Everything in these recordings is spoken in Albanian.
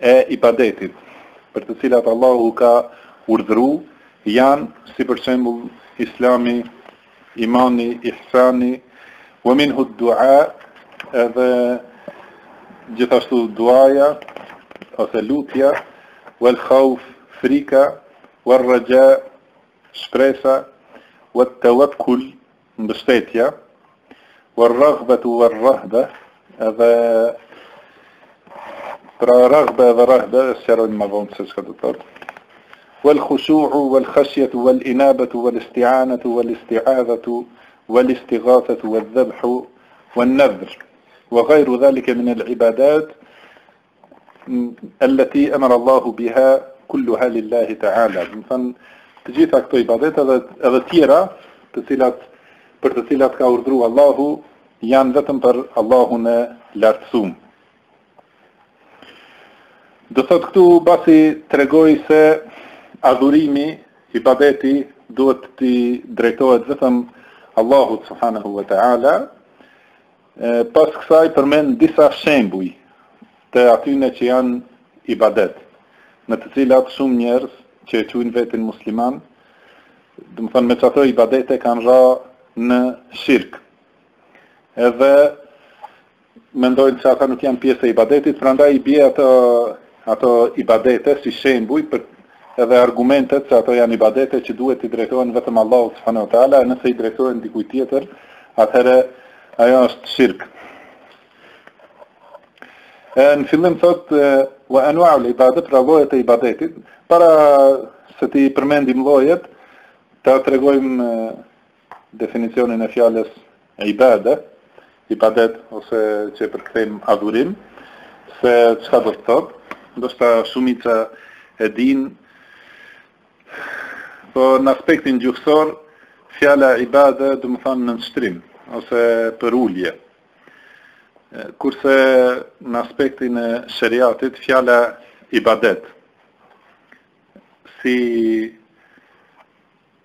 e ibadetit, për të cilat Allahu ka urdhru, janë, si për shembull, Islami, Imani, Ihsani, wa minhu ad-du'a, edhe gjithashtu duaja ose lutja, wal khawf, frika, wal raja, shpresa, wat tawakkul, mbështetja, والرغبة والرهبة هذا رغبة ورهبة السيارة ما والخشوع والخشية والإنابة والاستعانة والاستعاذة والاستغاثة والذبح والنذر وغير ذلك من العبادات Elleti emara Allahu biha kulluha lillahi ta'ala. Domethënë të gjitha këto ibadete dhe edhe tjera, të cilat për të cilat ka urdhru Allahu, janë vetëm për Allahun e lartësum. Do thot këtu masi tregoi se adhurimi, ibadeti duhet t'i drejtohet vetëm Allahut subhanahu wa taala. Pas kësaj përmend disa shembuj të atyne që janë ibadet, në të cilat shumë njerëz që e quajnë vetin musliman, domethënë me qato ibadete kanë ra në shirk. Edhe mendojnë se ata nuk janë pjesë e ibadetit, prandaj i bie ato ato ibadete si shembuj për edhe argumentet se ato janë ibadete që duhet t'i drejtohen vetëm Allahut subhanehu ve teala e nëse i drejtohen dikujt tjetër atëherë ajo është shirk. E në fillim thotë wa anwa'ul ibadet pra llojet e ibadetit para se t'i përmendim llojet ta tregojmë definicionin e fjalës ibade, ibadet ose që e përkthejmë adhurim, se çka do të thotë. Ndoshta shumica e din po në aspektin gjuhësor fjala ibade domethënë nënshtrim ose përulje. Kurse në aspektin e sheriatit fjala ibadet si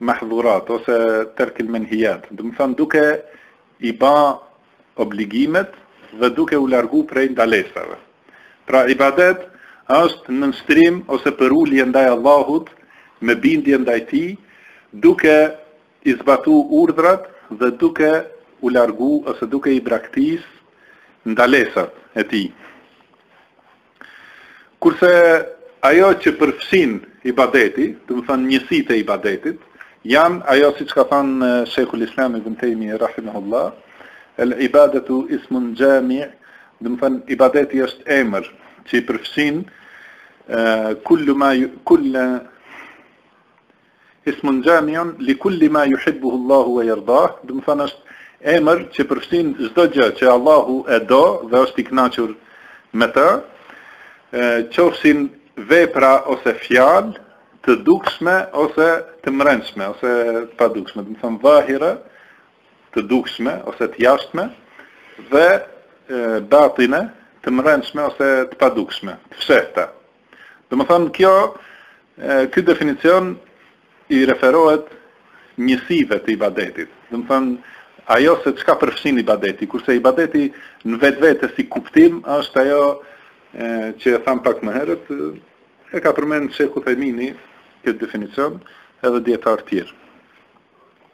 mahdhurat ose terk el menhijat, domethënë duke i ba obligimet dhe duke u largu prej ndalesave. Pra ibadet është nënshtrim ose përulje ndaj Allahut me bindje ndaj tij, duke i zbatu urdhrat dhe duke u largu ose duke i braktis ndalesat e tij. Kurse ajo që përfshin ibadeti, domethënë njësitë e ibadetit, janë ajo siç ka thënë Sheikhul Islam Ibn Taymi rahimahullah, el ibadatu ismun jami', domethënë ibadeti është emër që i përfshin kullu ma kullu Ismun jami'un li kulli ma yuhibbuhu Allahu wa yardah, domethënë është emër që përfshin çdo gjë që Allahu e do dhe është i kënaqur me të, qofshin vepra ose fjalë të dukshme ose të mbrendshme ose të padukshme, domethënë dhahira, të dukshme ose të jashtme dhe batine, të mbrendshme ose të padukshme, të fshehta. Domethënë kjo ky definicion i referohet njësive të ibadetit. Domethënë ajo se çka përfshin ibadeti, kurse ibadeti në vetvete si kuptim është ajo e, që e tham pak më herët, e ka përmend Sheikh Uthaymini këtë definicion edhe dietar të tjerë.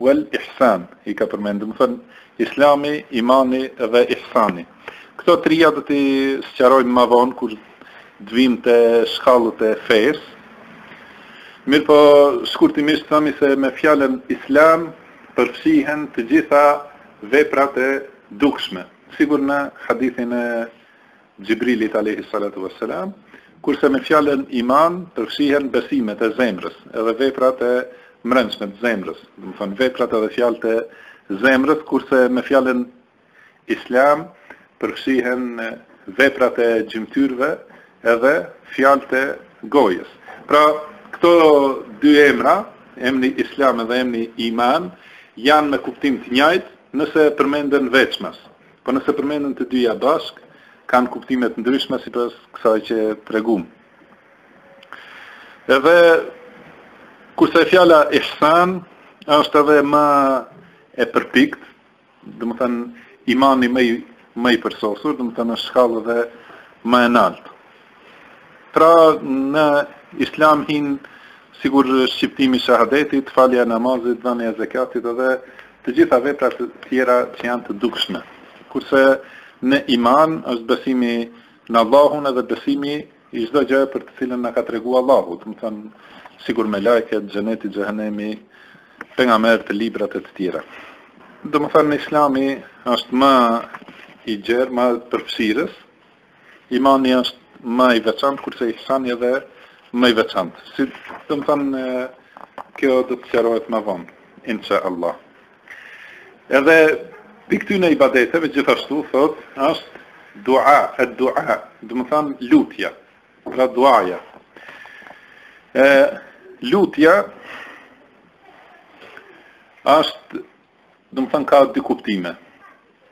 Wal ihsan, i ka përmendur, domethënë Islami, imani dhe ihsani. Këto trija do t'i sqarojmë më vonë kur të vim te shkallët e fesë. Mirëpo, shkurtimisht themi se me fjalën Islam përfshihen të gjitha veprat e dukshme, sikur në hadithin e Xhibrilit alejhi salatu ue selam, kurse me fjalën iman përfshihen besimet e zemrës edhe veprat e mbrendshme të zemrës, domethënë veprat edhe fjalët e zemrës, kurse me fjalën islam përfshihen veprat e gjymtyrëve edhe fjalët e gojës. Pra, këto dy emra, emri islam edhe emri iman, janë me kuptim të njëjtë nëse përmenden veçmas. Po nëse përmenden të dyja bashkë, kanë kuptime të ndryshme sipas kësaj që treguam. Edhe kurse fjala ihsan është edhe më e përpikt, domethënë imani më i më i përsosur, domethënë është shkallë edhe më e naltë. Pra në Islam hin sikur shqiptimi shahadetit, falja e namazit, dhënia e zekatit dhe të gjitha veprat e tjera që janë të dukshme. Kurse në iman është besimi në Allahun edhe besimi i çdo gjëje për të cilën na ka treguar Allahu, domethënë sikur melaiket, xheneti, xhehenemi, pejgamberët, librat e të tjera. Domethënë Islami është më i gjerë, më përfshirës, Imani është më i veçantë, kurse ihsani edhe më i veçantë. Si domethënë, kjo do të sqarohet më vonë, insha Allah. Edhe prej këtyne ibadeteve, gjithashtu, thot, është dua, ed-dua, domethënë lutja, pra duaja. E, lutja është, domethënë, ka dy kuptime.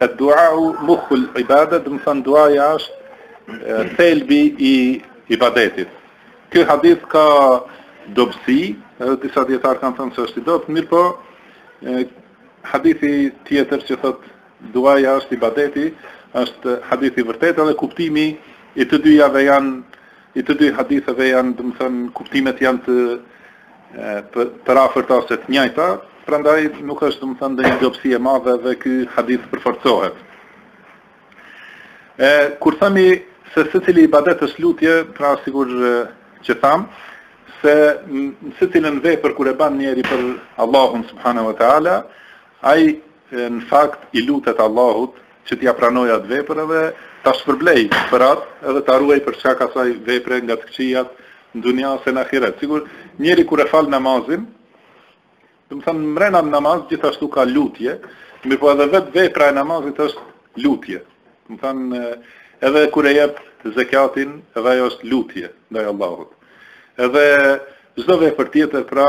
Ed-duau muhul ibade, domethënë duaja është thelbi i ibadetit. Ky hadith ka dobësi, edhe disa dijetarë kanë thënë se është i dobët, mirëpo hadithi tjetër që thotë duaja është ibadeti, është hadith i vërtetë edhe kuptimi i të dyjave janë I të dy haditheve janë, domethënë, kuptimet janë të përafërta ose të njëjta, prandaj nuk është, domethënë, ndonjë dobësi e madhe dhe ky hadith përforcohet. E kur themi se secili ibadet është lutje, pra sikur që thamë, se në secilën vepër kur e bën njeri për Allahun subhanahu wa taala, ai në fakt i lutet Allahut që t'ia pranojë atë vepër edhe ta shpërblejë për atë edhe ta ruajë për shkak t'asaj vepre nga të këqijat n'dunja ose n'ahiret. Sikur njeri kur e fal namazin, domethënë mrena n'namaz gjithashtu ka lutje, mirëpo edhe vetë vepra e namazit është lutje. Domethënë edhe kur e jep zekatin, edhe ajo është lutje ndaj Allahut. Edhe çdo vepër tjetër pra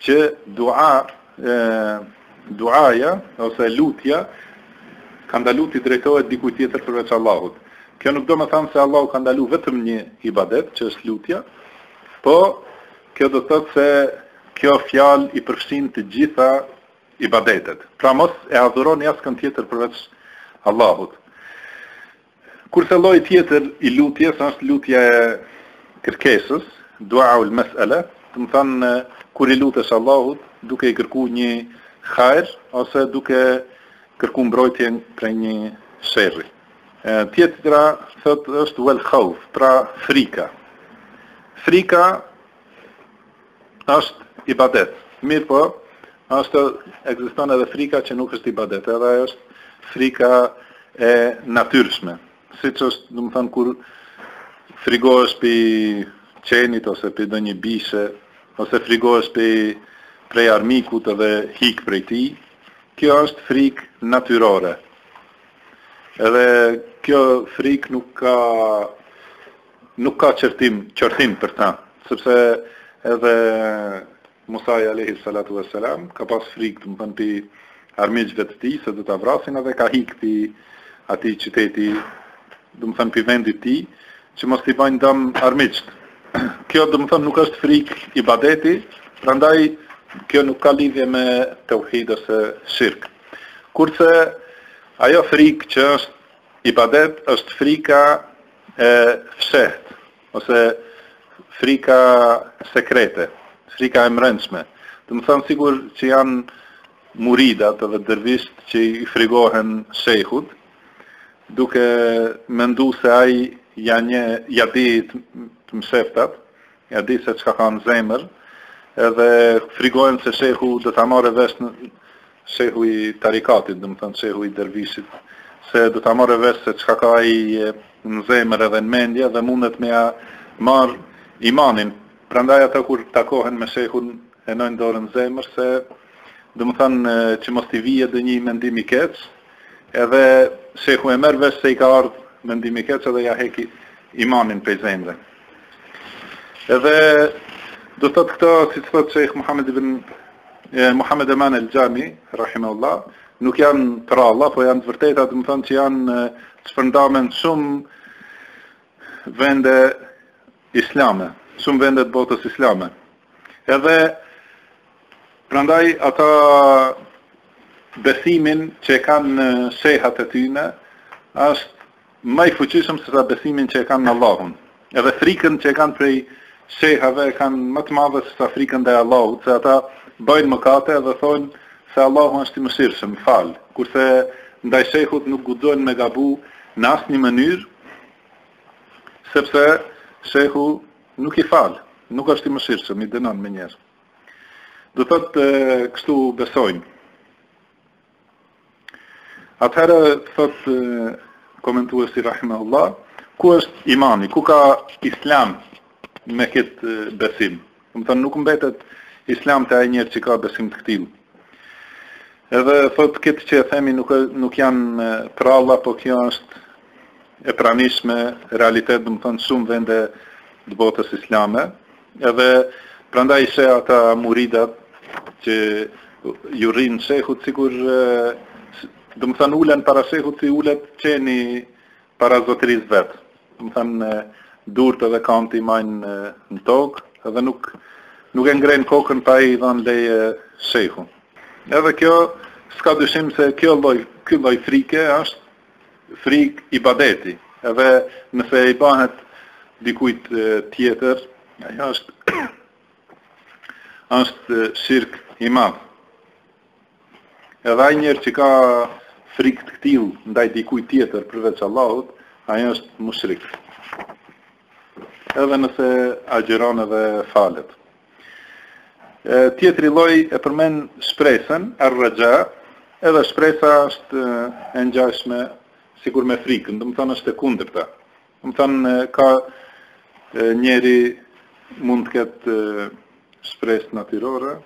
Që dua, e, duaja, ose lutja, ka ndalu t'i drejtohet dikuj tjetër përveç Allahut. Kjo nuk do me thanë se Allahu ka ndalu vetëm një ibadet, që është lutja, po kjo do të thotë se kjo fjalë i përfshin të gjitha ibadetet. Pra mos e adhuroni askën tjetër përveç Allahut. Kurse lloji tjetër i lutjes është lutja e kërkesës, du'aul mes'ele, domethanë kur i lutesh Allahut duke i kërku një hajr ose duke kërku mbrojtje prej një sherri. E tjetra thotë është vel hauf, pra frika. Frika është ibadet. Mirëpo, është ekziston edhe frika që nuk është ibadet, edhe ajo është frika e natyrshme. Siç është, domethënë kur frigohesh pi qenit ose pi ndonjë bishe, ose frigohesh pi prej armikut edhe hik prej tij, kjo është frikë natyrore. Edhe kjo frikë nuk ka Nuk ka qortim, qortim për ta, sepse edhe Musai alejhi salatu ue selam ka pas frikë domethënë pi armiqve të tij se do ta vrasin edhe ka hik pi atij qyteti domethënë pi vendit t'tij që mos t'i bajnë dam armiqt. Kjo domethënë nuk është frikë ibadeti, prandaj kjo nuk ka lidhje me teuhid ose shirk. Kurse ajo frikë që është Ibadet është frika e fshehtë ose frika sekrete, frika e mrendshme. Domethanë sikur që janë muridat dhe dervishët që i frigohen shehut, duke mendu se ai ia një ia di të msheftat, ia di se çka ka në zemër, edhe frigohen se shehu do ta marrë vesh në Shehu i tarikatit, domethënë shehu i dervishit, se do ta marrë vesh se çka ka ai në zemër edhe në mendje dhe mundet me ia marr imanin. Prandaj ata kur takohen me shehun e vnojnë dorën në zemër se domethënë që mos t'i vijë edhe një mendim i keq, edhe shehu e merr vesh se i ka ardh mendim i keq edhe ia heki imanin prej zemre. Edhe do të thotë këto, siç thotë shejh Muhamed ibn Muhamed Eman el-Xhami, rahimahullah, nuk janë pralla, po janë të vërteta, domethanë që janë shpërndame në shumë vende islame, shumë vende të botës islame. Edhe prandaj ata besimin që e kanë në shehat e tyne, ashtë Ma i fuqishëm se sa besimin që e kanë në Allahun. Edhe frikën që e kanë prej shehave e kanë ma të madhe se sa frikën ndaj Allahut, se ata bëjnë mëkate dhe thonë se Allahu është i mëshirshëm, fal. Kurse ndaj shehut nuk guxojnë me gabu në asnjë mënyrë, sepse shehu nuk i fal, nuk është i mëshirshëm, i dënon menjëherë. Do thotë kështu besojnë. Atëherë thot komentuesi rahimahullah, ku është imani, ku ka islam me kët besim? Domethanë nuk mbetet islam te ai njeri që ka besim të këtillë. Edhe thot kët që e themi nuk nuk janë pralla, po kjo është e pranishme realitet, domethanë në shumë vende të botës islame. Edhe prandaj sheh ata muridat që iu rrinë shehut sikur domethanë ulen para shehut si ulet qeni para zotërisë vet. Domethanë durt edhe kamt i majnë në tokë edhe nuk nuk e ngren kokën pa i dhanë leje shehu. Edhe kjo s'ka dyshim se kjo lloj ky lloj frike është frikë ibadeti, edhe nëse i bahet dikujt tjetër, ajo është është shirk i madh. Edhe ai njeri që ka frikë të këtill ndaj dikujt tjetër përveç Allahut, ai ashtë mushrik. Edhe nëse agjeron edhe falet. Tjetri lloj e përmend shpresën ar-raxha, edhe shpresa është e ngjashme sikur me frikën, domethënë është e kundërta. Domethënë ka njeri mund të ketë shpresë natyrore,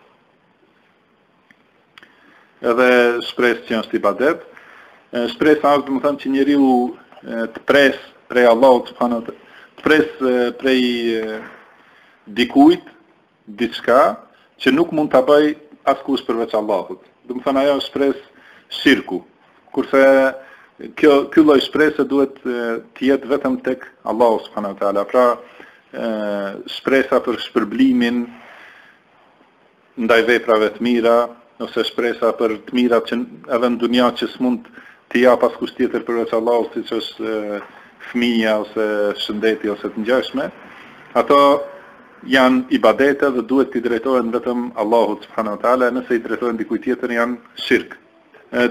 Edhe shpresë që është ibadet. Shpresa është domethënë që njeriu të pres prej Allahut subhanahu të pres prej dikujt diçka që nuk mund ta bëj askush përveç Allahut. Domethënë ajo shpresë shirku. Kurse kjo ky lloj shprese duhet të jetë vetëm tek Allahu subhanahu wa taala. Pra, shpresa për shpërblimin ndaj veprave të mira, ose shpresa për të mira që edhe në dunja që s'mund t'i japë askush tjetër përveç Allahut, siç është fëmija ose shëndeti ose të ngjashme, ato janë ibadete dhe duhet t'i drejtohen vetëm Allahut subhanahu wa taala, nëse i drejtohen dikujt tjetër janë shirk.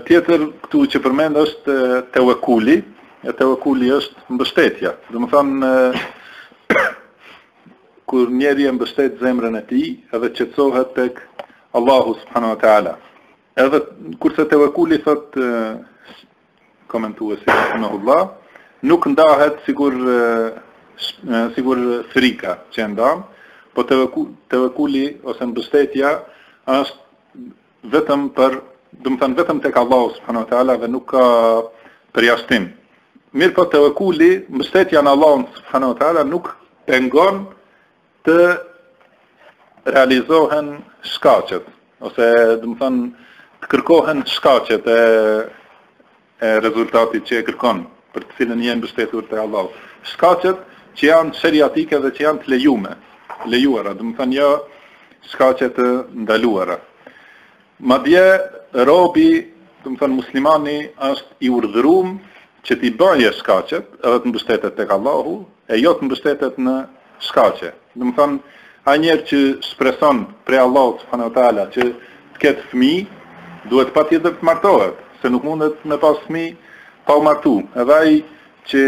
Tjetër këtu që përmend është tewekuli, e tewekuli është mbështetja. Domethënë Kur njeri e mbështet zemrën e tij edhe qetësohet tek Allahu subhanahu wa taala. Edhe kurse tevekuli thot komentuesi rahimahullah, nuk ndahet sikur sikur frika që e ndamë, po tevekuli ose mbështetja është vetëm për, domethënë vetëm tek Allahu subhanahu wa taala dhe nuk ka përjashtim. Mirëpo tevekuli, mbështetja në Allahun subhanahu wa taala nuk pengon të realizohen shkaqet ose domethënë të kërkohen shkaqet e e rezultatit që e kërkon, për të cilën je mbështetur te Allahu, shkaqet që janë sheriatike dhe që janë të lejume, lejuara, domethënë jo shkaqe të ndaluara. Madje robi, domethënë muslimani është i urdhërum që t'i bëjë shkaqet edhe të mbështetet tek Allahu, e jo të mbështetet në Shkaqe. Domethënë, ai njeri që shpreson prej Allahut subhanahu wa ta'ala që të ketë fëmijë, duhet patjetër të martohet, se nuk mundet me pas fëmijë pa u martu. Edhe ai që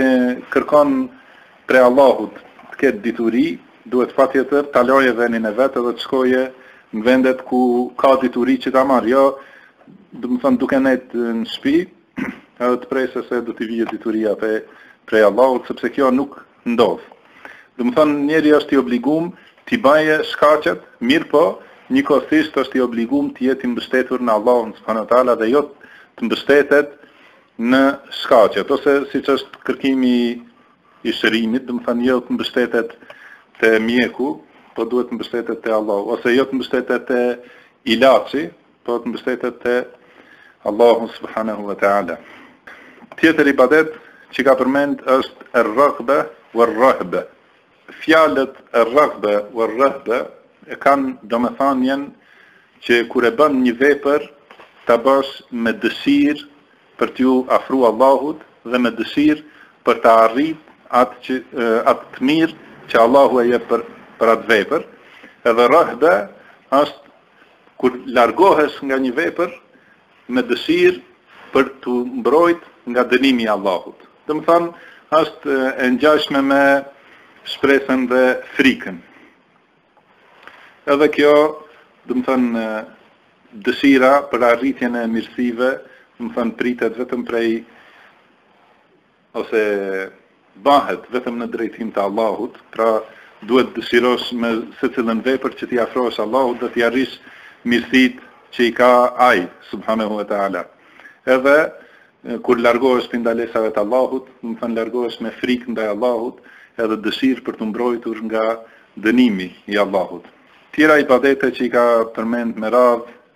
kërkon prej Allahut të ketë dituri, duhet patjetër ta lojë venin e vet edhe të shkojë në vendet ku ka dituri që ta marrë, jo domethënë duke nejt në shtëpi edhe të presë se do t'i vijë dituria prej Allahut, sepse kjo nuk ndodh. Domethënë njeri është i obligum t'i bajë shkaqet, mirëpo njëkohësisht është i obligum të jetë i mbështetur në Allahun subhanu wa ta'ala dhe jo të mbështetet në shkaqet, ose siç është kërkimi i shërimit, domethënë jo të mbështetet te mjeku, po duhet të mbështetet te Allahu, ose jo të mbështetet te ilaçi, Duhet t'mbështetet te Allahu subhanehu ve teala. Tjetër ibadet që ka përmend është er-raghbe wer-rahbe. Fjalët er-raghbe wer-rahbe e kanë domethënien që kur e bën një vepër ta bësh me dëshirë për t'iu afru Allahut dhe me dëshirë për ta arrit atë që atë të mirë që Allahu e jep për për atë vepër. Edhe rahbe është Kur largohesh nga një vepër me dëshirë për t'u mbrojtë nga dënimi i Allahut. Domethënë, është e ngjashme me shpresën dhe frikën. Edhe kjo, domethënë, dëshira për arritjen e mirësive, domethënë pritet vetëm prej ose bëhet vetëm në drejtim të Allahut, pra duhet t'dëshirosh me secilën vepër që t'i afrohesh Allahut dhe t'i arrish mirësitë që i ka Ai subhanahu wa taala. Edhe kur largohesh prej ndalesave të Allahut, domethënë largohesh me frikë ndaj Allahut, edhe dëshirë për t'u mbrojtur nga dënimi i Allahut. Tjera ibadete që i ka përmend me radhë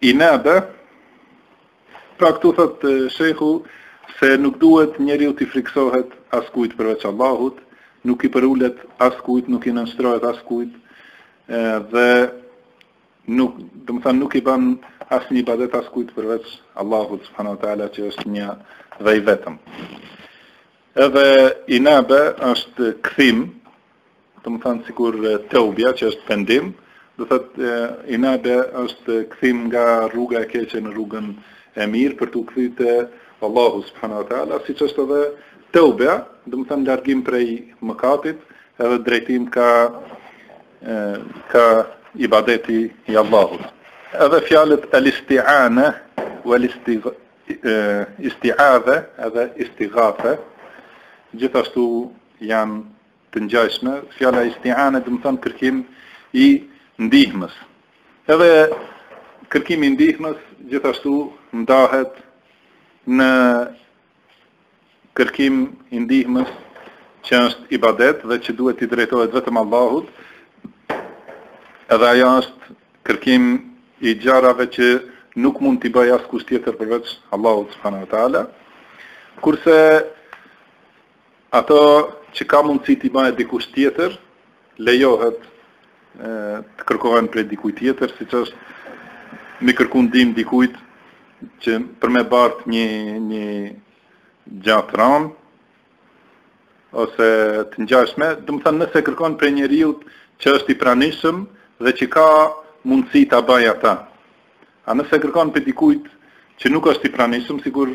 Inabe. Pra këtu thotë shehu se nuk duhet njeriu t'i frikësohet askujt përveç Allahut, nuk i përulet askujt, nuk i nënshtrohet askujt, dhe nuk, domethënë nuk i bën asnjë ibadet askujt përveç Allahut subhanahu wa taala që është një dhe i vetëm. Edhe inabe është kthim Domethënë sikur teubja që është pendim, do të thotë inabe është kthim nga rruga e keqe në rrugën e mirë për t'u kthy te Allahu subhanahu wa taala, siç është edhe teubja, domethënë largim prej mëkatit, edhe drejtim ka ka ibadeti i Allahut. Edhe fjalët al-isti'ana wal isti'adha edhe istighatha gjithashtu janë të ngjajshme, fjala istiane domethënë kërkim i ndihmës. Edhe kërkimi i ndihmës gjithashtu ndahet në kërkim i ndihmës që është ibadet dhe që duhet t'i drejtohet vetëm Allahut. Edhe ajo është kërkim i gjarave që nuk mund t'i bëjë askush tjetër përveç Allahut subhanahu wa taala. Kurse Ato që ka mundësi t'i bëjë dikush tjetër, lejohet të kërkohen prej dikujt tjetër, siç është me kërku ndihmë dikujt që për me bart një një gja t'ran ose të ngjashme, domethënë nëse kërkon prej njeriu që është i pranishëm dhe që ka mundësi ta bëjë ata. A nëse e kërkon prej dikujt që nuk është i pranishëm, sikur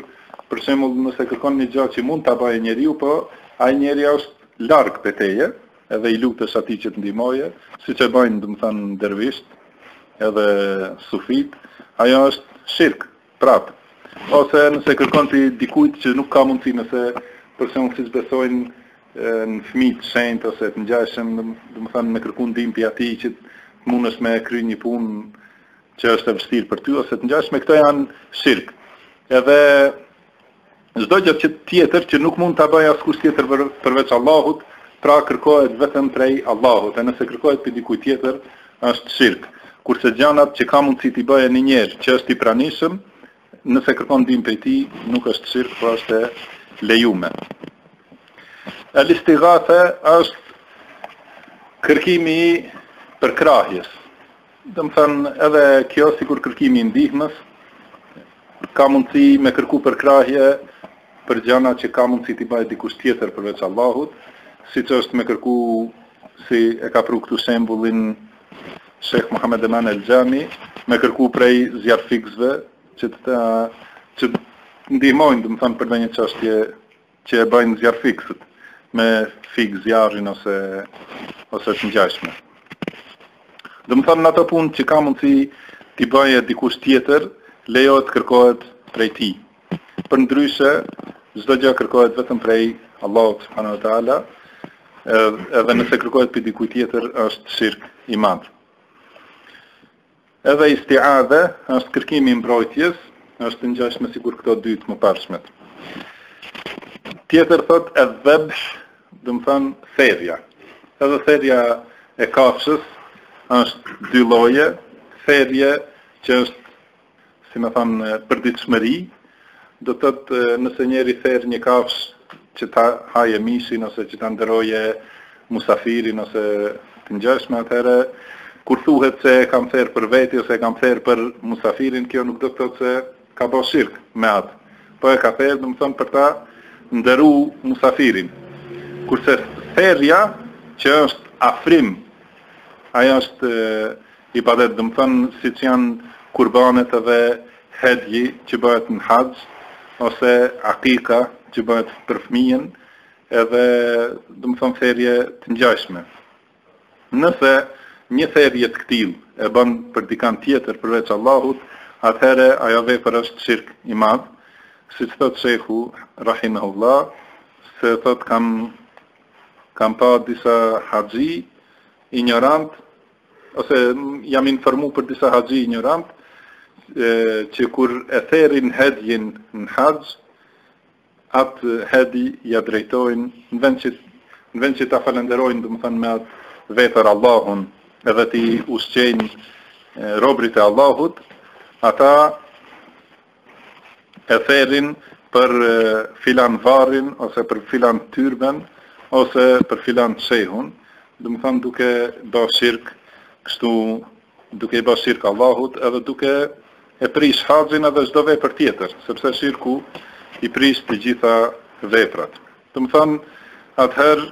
për shembull nëse kërkon një gjë që mund ta bëjë njeriu, po ai njeri është larg prej teje, edhe i lutesh atij që të ndihmojë, siç e bëjnë, domethënë, dervisht edhe sufit, ajo është shirk, prap. Ose nëse kërkon prej dikujt që nuk ka mundësi, nëse për shembull siç besojnë në fëmijë të shenjtë ose të ngjashëm, domethënë me kërku ndihmë prej atij që të mundesh me kry një punë që është e vështirë për ty ose të ngjajshme, këto janë shirk. Edhe çdo gja tjetër që nuk mund ta bëjë askush tjetër përveç Allahut, pra kërkohet vetëm prej Allahut. E nëse kërkohet prej dikujt tjetër, është shirk. Kurse gjanat që ka mundësi t'i bëjë një njeri që është i pranishëm, Nëse kërkon ndihmë prej tij, nuk është shirk, por është e lejume. El istighathe është kërkimi i përkrahjes. Domethënë edhe kjo sikur kërkimi i ndihmës ka mundësi me kërku përkrahje për gjana që ka mundësi t'i bëjë dikush tjetër përveç Allahut, siç është me kërku si e ka pru këtu shembullin Shejh Muhamed Eman El Xhami me kërku prej zjarrfikësve që të, që ndihmojnë, domethonë për ndonjë çështje që e bëjnë zjarrfikësët me fik zjarrin ose ose të ngjashme. Domethonë në ato punë që ka mundësi t'i bëjë dikush tjetër, lejohet të kërkohet prej tij. Përndryshe, çdo gjë kërkohet vetëm prej Allahut subhanahu wa taala, edhe nëse kërkohet prej dikujt tjetër është shirk i madh. Edhe isti'adha është kërkimi i mbrojtjes, është e ngjashme sikur këto dy të mëparshmet. Tjetër thot edh-dhebh, domethon therja. Edhe therja e kafshës është dy lloje, therje që është si me thanë, përditshmëri, do të thotë nëse njeri therë një kafshë që ta haje mishin ose që ta nderoje musafirin ose të ngjashme atëherë, kur thuhet se e kam therë për veti ose e kam therë për musafirin, kjo nuk do të thotë se ka bo shirk me atë. Po e ka therë, domethonë për ta nderu musafirin. Kurse therja që është afrim, ajo është Ibadet, domethënë siç janë kurbanet edhe hedji që bëhet në haxh ose akika që bëhet për fëmijën edhe domethënë therje të ngjashme. Nëse një therje të këtillë e bën për dikënd tjetër përveç Allahut, atëherë ajo vepër është shirk i madh, siç thotë shejhu rahimehullah, se thotë kam kam pa disa haxhi injorantë ose jam informu për disa haxhi injorantë, që kur e therin hedjin në haxh, atë hedj ia drejtojnë, në vend që, në vend që ta falënderojnë, domethënë me atë vepër Allahun, edhe t'i ushqejnë robërit e Allahut, ata e therin për filan varrin ose për filan tyrben ose për filan shehun, domethanë duke ba shirk, kështu duke i ba shirk Allahut edhe duke e prish haxhin edhe çdo vepër tjetër, sepse shirku i prish të gjitha veprat. Domethënë, atëherë,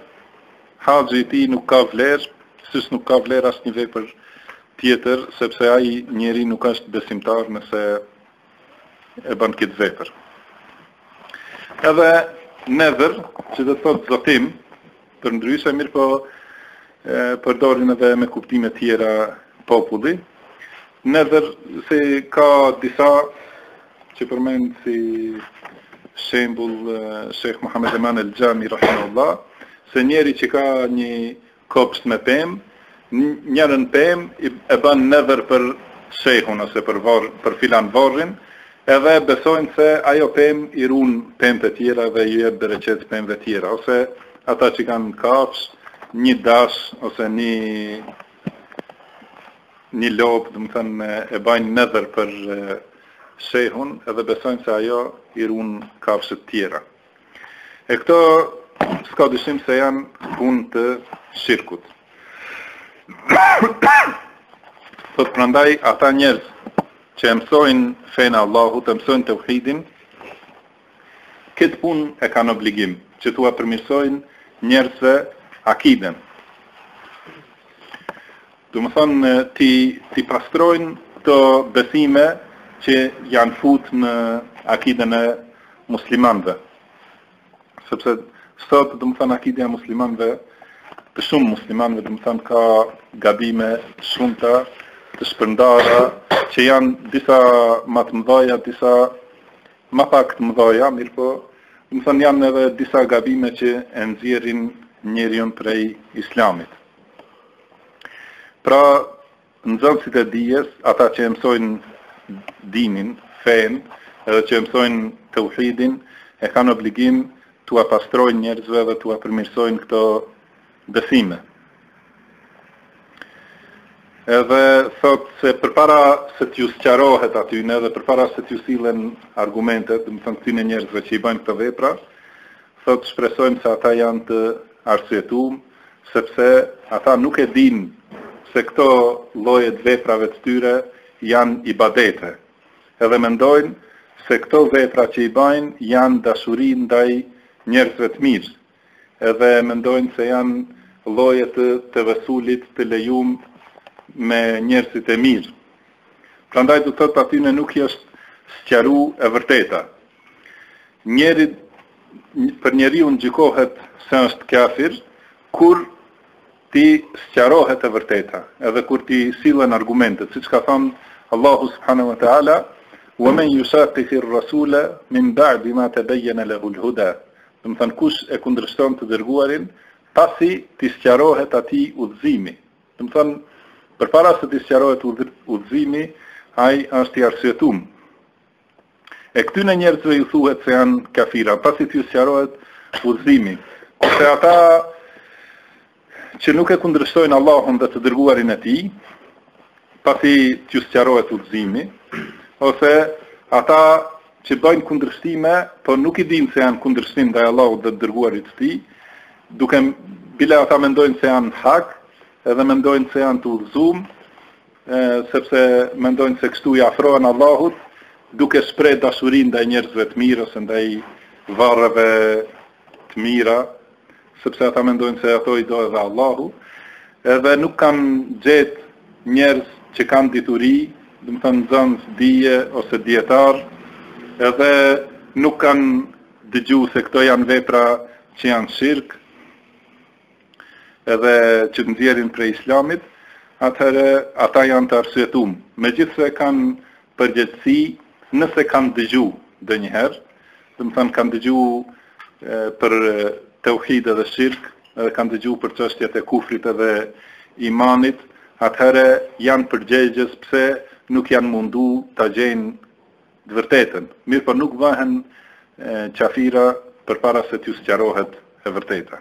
Haxhi i tij nuk ka vlerë, siç nuk ka vlerë asnjë vepër tjetër, sepse ai njeri nuk është besimtar nëse e bën këtë vepër. Edhe nedhër, që do të thotë zotim, përndryshe, mirëpo e përdorin edhe me kuptime tjera populli. Nedhër siç ka disa që përmend si shembull Shejh Muhammed Eman El Xhami rahimahullah se njeri që ka një kopsht me pemë, njërën pemë e bën nedhër për shehun ose për varr, për filan varrin, edhe besojnë se ajo pemë i run pemët e tjera dhe u jep bereqet pemëve tjera ose ata që kanë kafshë, një dash ose një Një lopë, domethënë e bajnë nedhër për shehun edhe besojnë se ajo i ruan kafshët tjera. E këto s'ka dyshim se janë punë të shirkut. Thotë prandaj ata njerëz që e mësojnë fenë e Allahut, e mësojnë teuhidin, Këtë punë e kanë obligim që t'ua përmirësojnë njerëzve akiden. Domethënë t'i, t'i pastrojnë këto besime që janë fut në akiden e muslimanëve. Sepse sot domethënë akidja e muslimanëve, te shumë muslimanëve domethënë ka gabime të shumta të shpërndara që janë disa më të mëdha, disa më pak të mëdha, mirëpo, domethënë janë edhe disa gabime që e nxjerrin njeriun prej Islamit. Pra, nxënësit e dijes, ata që e mësojnë dinin, fenë, edhe që e mësojnë teuhidin, e kanë obligim t'ua pastrojnë njerëzve dhe t'ua përmirësojnë këto besime. Edhe thotë se përpara se t'ju sqarohet atyne edhe përpara se t'ju sillen argumentet, domethënë këtyne njerëzve që i bëjnë këto vepra, thotë shpresojmë se ata janë të arsyetum, sepse ata nuk e dinë se këto llojet e veprave të tyre janë ibadete. Edhe mendojnë se këto vepra që i bëjnë janë dashuri ndaj njerëzve të mirë, edhe mendojnë se janë lloje të tevesulit të lejum me njerëzit e mirë. Prandaj domethënë atyne nuk ju është sqaru e vërteta. Njeri, për njeriun gjykohet se është kafir, kur t'i sqarohet e vërteta, edhe kur t'i sillen argumentet, siç ka thënë Allahu subhanahu wa ta'ala, Wa men yushaqqiqi r-rasula min ba'di ma tabayyana lahu l-huda, domethënë kush e kundërshton të Dërguarin pasi t'i sqarohet atij udhëzimi, domethënë përpara se t'i sqarohet udhëzimi, ai është i arsyetum. E këtyne njerëzve ju thuhet se janë kafira, pasi t'ju sqarohet udhëzimi, kurse ata që nuk e kundërshtojnë Allahun dhe të dërguarin e tij, pasi t'ju sqarohet udhëzimi, ose ata që bëjnë kundërshtime, po nuk i dinë se janë kundërshtim ndaj Allahut dhe të dërguarit të tij, duke bile ata mendojnë se janë hak, edhe mendojnë se janë të udhëzum, sepse mendojnë se kështu i afrohen Allahut, duke shpreh dashuri ndaj njerëzve të mirë ose ndaj varreve të mira, sepse ata mendojnë se ato i do edhe Allahu, edhe nuk kanë gjetë njerëz që kanë dituri, domethënë nxënës dije ose dijetarë, edhe nuk kanë dëgju se këto janë vepra që janë shirk, edhe që të nxjerrin prej Islamit, atëherë ata janë të arsyetum, megjithëse kanë përgjegjësi nëse kanë dëgju ndonjëherë, domethënë kanë dëgju për teuhid edhe shirk, edhe kanë dëgju për çështjet e kufrit edhe imanit, atëherë janë përgjegjës pse nuk janë mundu ta gjejnë të vërtetën. Mirëpo nuk bëhen qafira përpara se t'ju sqarohet e vërteta.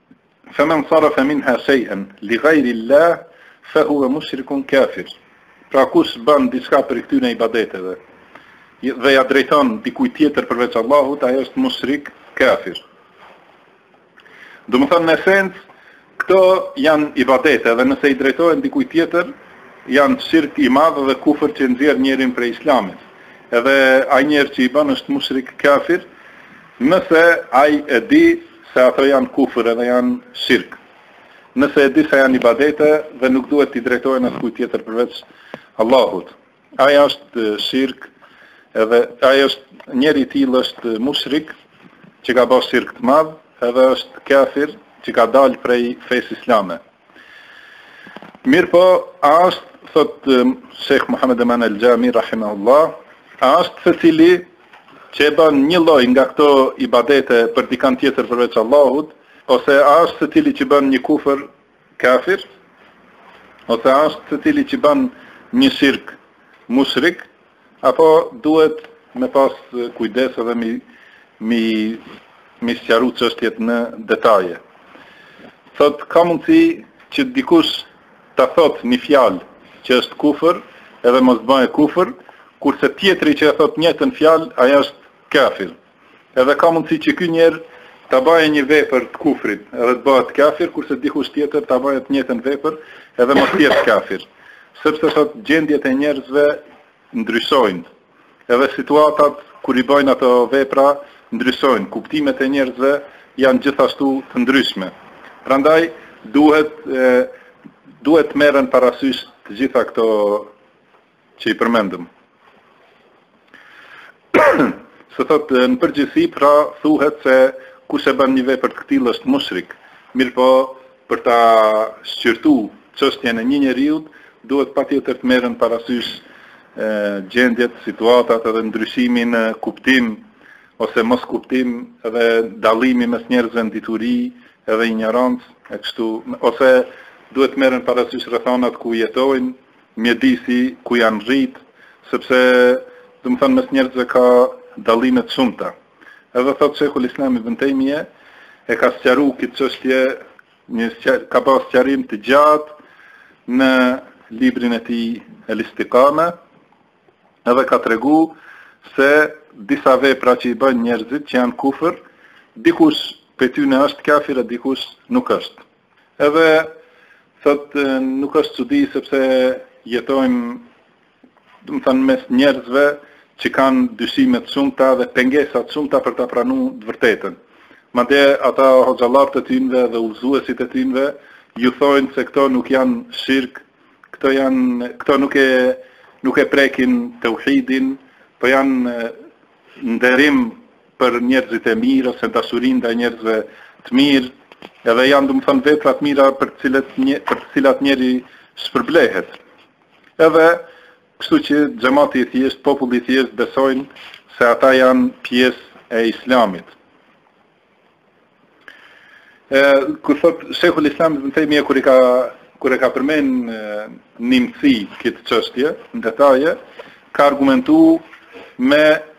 Femen sarafe minha shej'en li gajri llah fe huve mushrikun kafir Pra kush bën diçka prej këtyne ibadeteve dhe ja drejton dikujt tjetër përveç Allahut, ai është mushrik, kafir. Domethënë në esencë këto janë ibadete dhe nëse i drejtohen dikujt tjetër janë shirk i madh dhe kufër që nxjerr njerin prej islamit. Edhe ai njeri që i bën është mushrik, kafir, nëse ai e di Se ato janë kufër edhe janë shirk. Nëse e di se janë ibadete dhe nuk duhet t'i drejtohen askujt tjetër përveç Allahut, ai është shirk edhe ai është njeri i tillë është mushrik që ka bërë shirk të madh edhe është kafir që ka dalë prej fesë islame. Mirëpo, a është, thot Sheikh Muhammed Eman El Xhami, Rahimahullah, a është secili Që e bën një lloj nga këto ibadete për dikand tjetër përveç Allahut, ose a është secili që bën një kufër, kafir, ose a është secili që bën një shirk, mushrik, apo duhet me pas kujdes edhe mi mi mi sqaru çështjet në detaje. Thotë ka mundësi që dikush Ta thotë një fjalë që është kufër edhe mos baje kufër, kurse tjetri që e thotë të njëjtën fjalë ai është kafir. Edhe ka mundësi që ky njeri ta baje një vepër të kufrit edhe të bëhet kafir, kurse dikush tjetër ta baje të njëjtën vepër edhe mos të jetë kafir. Sepse thotë gjendjet e njerëzve ndryshojnë. Edhe situatat kur i bëjnë ato vepra ndryshojnë, kuptimet e njerëzve janë gjithashtu të ndryshme. Prandaj duhet duhet të merren parasysh të gjitha këto që i përmendëm. Se thot në përgjithësi pra thuhet se kush e bën një vepër të këtillë është mushrik. Mirëpo Për ta shqyrtu çështjen e një njeriut, duhet patjetër të merren parasysh gjendjet, situatat edhe ndryshimi në kuptim ose moskuptim edhe dallimi mes njerëzve në dituri edhe injorancë e kështu ose duhet të merren parasysh rrethanat ku jetojnë, mjedisi ku janë rrit, sepse domethënë mes njerëzve ka dallime të shumta. Edhe thotë Shejhul Islam Ibn Tejmije e ka sqaru këtë çështje një sqar, ka ba sqarim të gjatë në librin e tij El Istikame edhe ka tregu se disa vepra që i bëjnë njerëzit që janë kufër, dikush pej tyne është kafir e dikush nuk është. Edhe thot nuk është çudi sepse jetojmë domethënë mes njerëzve që kanë dyshime të shumta dhe pengesa të shumta për ta pranuar të vërtetën. Madje ata hoxhallarët e tyre dhe udhëzuesit e tyre ju thojnë se këto nuk janë shirk, këto janë këto nuk e nuk e prekin tauhidin, po janë nderim për njerëzit e mirë ose dashuri ndaj njerëzve të mirë, edhe janë domethënë vepra të mira për të cilat një për të cilat njeri shpërblehet. Edhe kështu që xhemati i thjeshtë, populli i thjeshtë besojnë se ata janë pjesë e Islamit. Ë kur thot Sheikhul Islam Ibn Taymija kur i ka kur e ka përmend Ibn Temija këtë çështje në detaje, ka argumentu me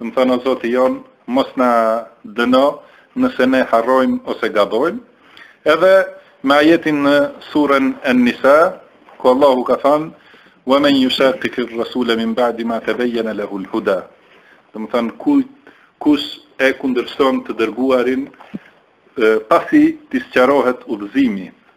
Domethënë o Zoti jonë mos na dëno nëse ne harrojmë ose gabojmë, edhe me ajetin në suren En-Nisa, ku Allahu ka thënë wa men yushaqiq ar-rasula min ba'di ma tabayyana lahu al-huda. Domethënë kujt kush e kundërshton të dërguarin pasi t'i sqarohet udhëzimi.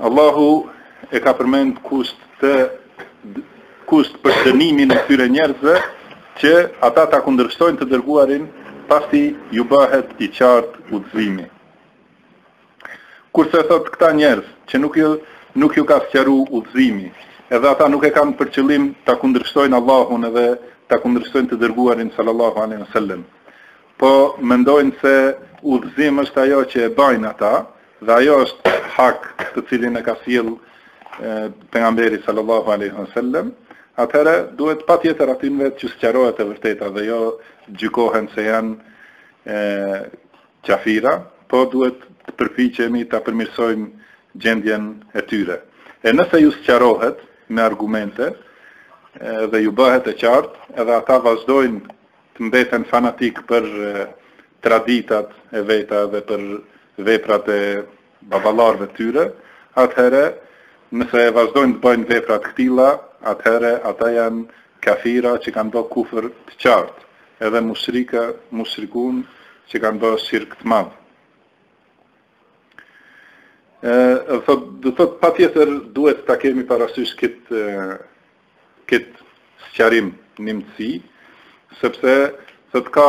Allahu e ka përmend kusht, si kusht për dënimin e këtyre njerëzve që ata ta kundërshtojnë të dërguarin pasi ju bëhet i qartë udhëzimi. Kurse thot këta njerëz që nuk ju nuk ju ka sqaru udhëzimi, edhe ata nuk e kanë për qëllim ta kundërshtojnë Allahun edhe ta kundërshtojnë të dërguarin sallallahu alaihi wasallam. Po mendojnë se udhëzim është ajo që e bajnë ata dhe ajo është hak të cilin e ka sjell pejgamberi sallallahu alaihi wasallam atëherë duhet patjetër atyne t'ju sqarohet e vërteta dhe jo t'gjykohen se janë e, qafira, po duhet të përpiqemi ta përmirësojmë gjendjen e tyre. E nëse ju sqarohet me argumente e, dhe ju bëhet e qartë, edhe ata vazhdojnë të mbeten fanatikë për traditat e veta dhe për veprat e baballarëve të tyre, atëherë nëse vazhdojnë të bëjnë vepra të këtilla, atëherë ata janë kafira që kanë bo kufër të qartë, edhe mushrikë, mushrikun, që kanë bë shirk të madh. Ë, do të thotë patjetër duhet ta kemi parasysh këtë këtë sqarim nimtsi, sepse thot ka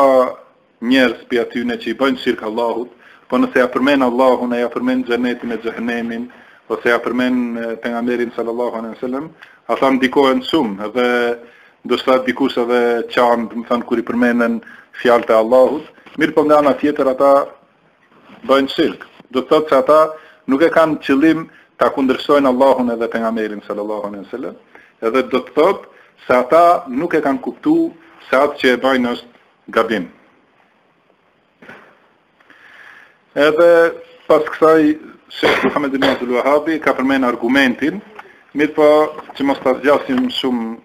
njerëz pi atyne që i bëjnë shirk Allahut, po nëse ja përmen Allahun e ja përmen xhenetin e xhehenemin, ose ja përmen pejgamberin sallallahu alejhi wasallam, ata ndikohen shumë dhe ndoshta dikush edhe qan, domethënë kur i përmenden fjalët e Allahut, mirëpo nga ana tjetër ata bajnë shirk, do të thotë se ata nuk e kanë qëllim ta kundërshtojnë Allahun edhe pejgamberin sallallahu alejhi wasallam, edhe do të thotë se ata nuk e kanë kuptu se atë që e bajnë është gabim. Edhe pas kësaj Shejh Muhammed Ibn Abdul Wahabi ka përmend argumentin, mirëpo që mos ta zgjasim shumë